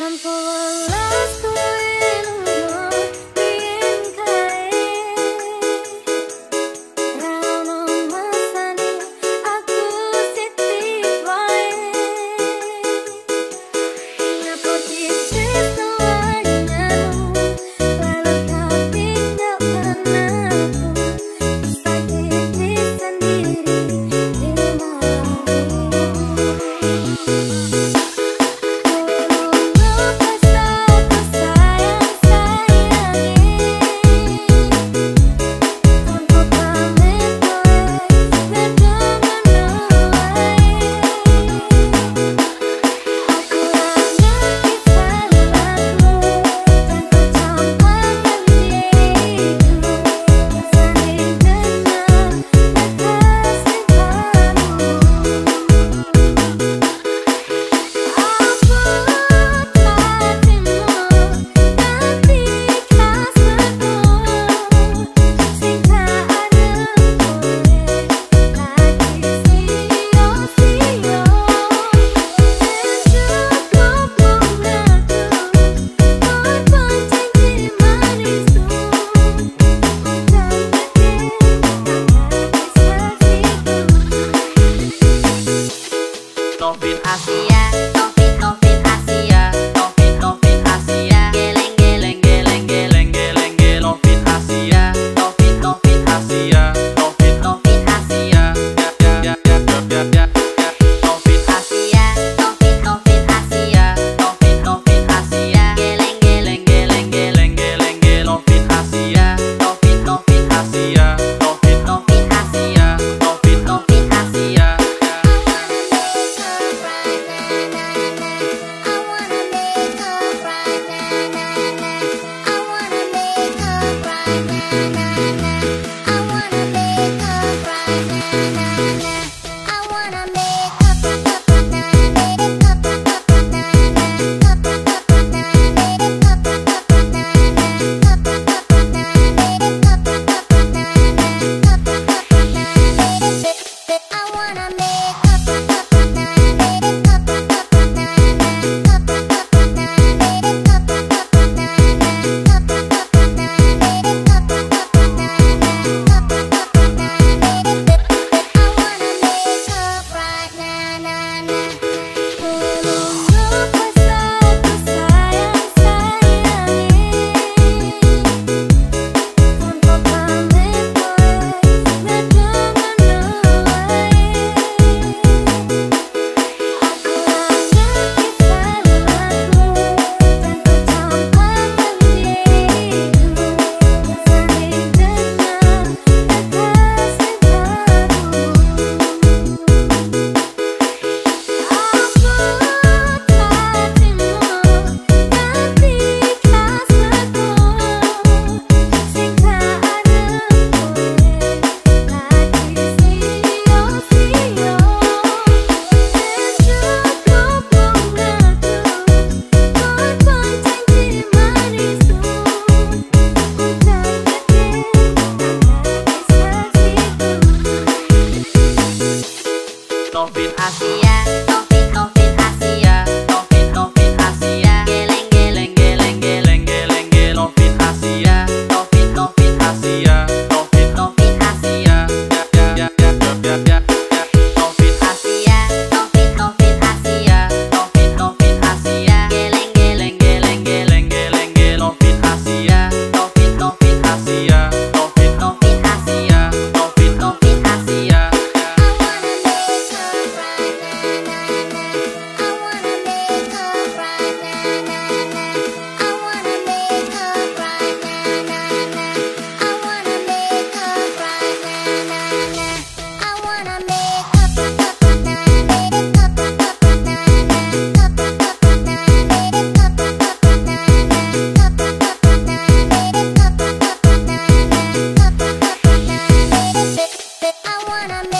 Time for a Así na na na. mafia. wanna make